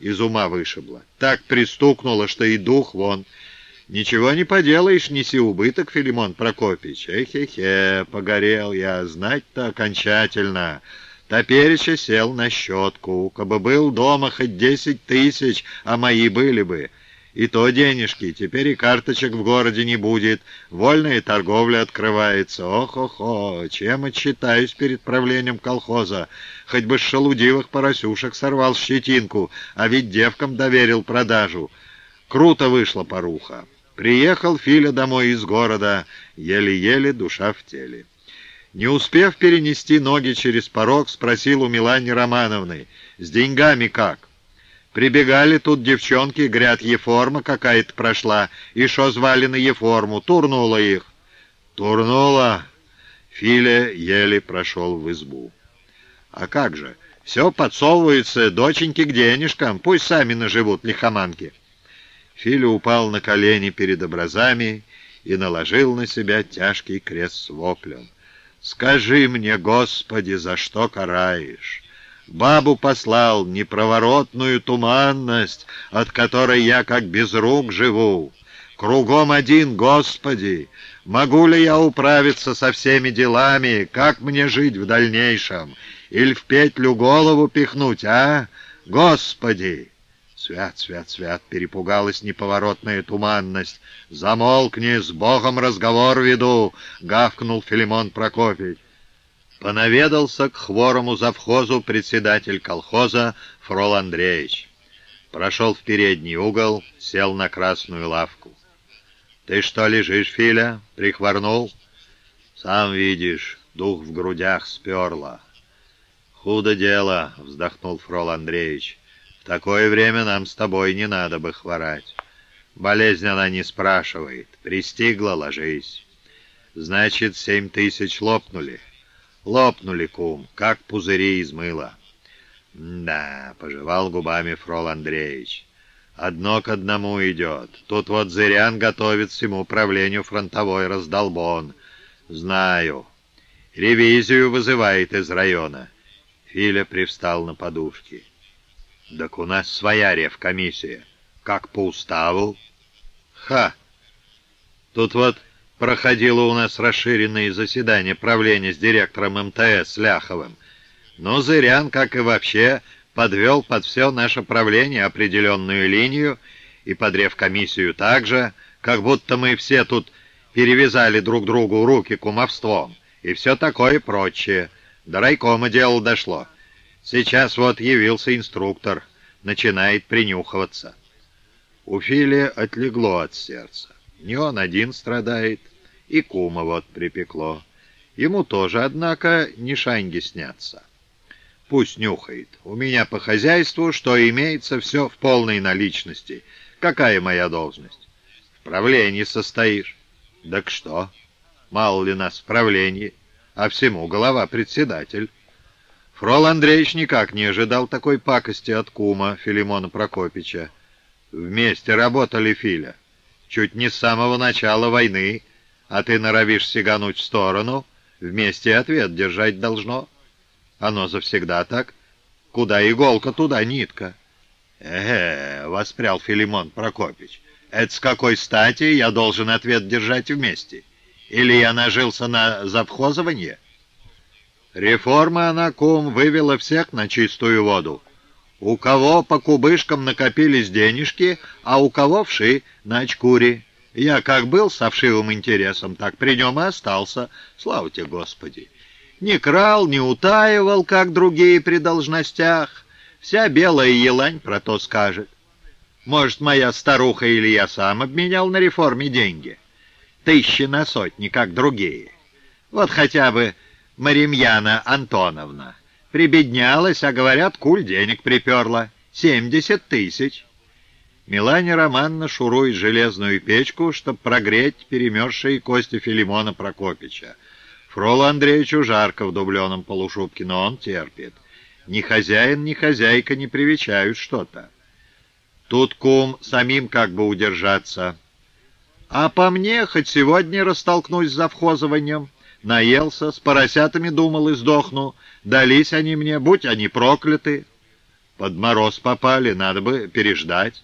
из ума вышибло. Так пристукнуло, что и дух вон. Ничего не поделаешь, неси убыток, Филимон Прокопьевич. Эхе-хе, погорел я, знать-то окончательно. Топереча сел на щетку. Кабы был дома хоть десять тысяч, а мои были бы. И то денежки, теперь и карточек в городе не будет, вольная торговля открывается. Ох-охо, чем отчитаюсь перед правлением колхоза? Хоть бы с шелудивых поросюшек сорвал щетинку, а ведь девкам доверил продажу. Круто вышла поруха. Приехал Филя домой из города, еле-еле душа в теле. Не успев перенести ноги через порог, спросил у Милани Романовны, «С деньгами как?» Прибегали тут девчонки, гряд Еформа какая-то прошла, и шо звали на Еформу, турнула их. Турнула. Филя еле прошел в избу. А как же, все подсовывается доченьки к денежкам, пусть сами наживут лихоманки. Филя упал на колени перед образами и наложил на себя тяжкий крест с воплем. «Скажи мне, Господи, за что караешь?» Бабу послал непроворотную туманность, от которой я как без рук живу. Кругом один, Господи, могу ли я управиться со всеми делами, как мне жить в дальнейшем? Или в петлю голову пихнуть, а? Господи!» Свят, свят, свят, перепугалась неповоротная туманность. «Замолкни, с Богом разговор веду!» — гавкнул Филимон Прокопьевич. Понаведался к хворому завхозу председатель колхоза Фрол Андреевич. Прошел в передний угол, сел на красную лавку. «Ты что лежишь, Филя?» — прихворнул. «Сам видишь, дух в грудях сперло». «Худо дело», — вздохнул Фрол Андреевич. «В такое время нам с тобой не надо бы хворать. Болезнь она не спрашивает. Пристигла, ложись. Значит, семь тысяч лопнули». Лопнули, кум, как пузыри из мыла. «Да», — пожевал губами Фрол Андреевич, — «одно к одному идет. Тут вот Зырян готовит всему управлению фронтовой раздолбон. Знаю. Ревизию вызывает из района». Филя привстал на подушке. «Так у нас своя ревкомиссия. Как по уставу?» «Ха! Тут вот проходило у нас расширенное заседание правления с директором МТС Ляховым. Но Зырян, как и вообще, подвел под все наше правление определенную линию и подрев комиссию так же, как будто мы все тут перевязали друг другу руки кумовством и все такое прочее. До райкома дело дошло. Сейчас вот явился инструктор, начинает принюхиваться. У Фили отлегло от сердца. Не он один страдает, и кума вот припекло. Ему тоже, однако, не шанги снятся. Пусть нюхает. У меня по хозяйству, что имеется, все в полной наличности. Какая моя должность? В правлении состоишь. Так что? Мало ли нас в правлении, а всему голова председатель. Фрол Андреевич никак не ожидал такой пакости от кума Филимона Прокопича. Вместе работали, Филя. Чуть не с самого начала войны, а ты норовишь сигануть в сторону, вместе ответ держать должно. Оно завсегда так. Куда иголка, туда нитка. Э, -э воспрял Филимон Прокопич. Это с какой стати я должен ответ держать вместе? Или я нажился на завхозование? Реформа она, кум, вывела всех на чистую воду. У кого по кубышкам накопились денежки, а у кого вши на очкуре. Я как был со вшивым интересом, так при нем и остался. Слава тебе, Господи! Не крал, не утаивал, как другие при должностях. Вся белая елань про то скажет. Может, моя старуха или я сам обменял на реформе деньги? Тысячи на сотни, как другие. Вот хотя бы Маримьяна Антоновна. Прибеднялась, а говорят, куль денег приперла. Семьдесят тысяч. Милане Романна шурует железную печку, чтобы прогреть перемерзшие кости Филимона Прокопича. Фролу Андреевичу жарко в дубленом полушубке, но он терпит. Ни хозяин, ни хозяйка не привечают что-то. Тут кум самим как бы удержаться. А по мне, хоть сегодня растолкнусь за вхозыванием. Наелся, с поросятами думал и сдохну. Дались они мне, будь они прокляты. Под мороз попали, надо бы переждать.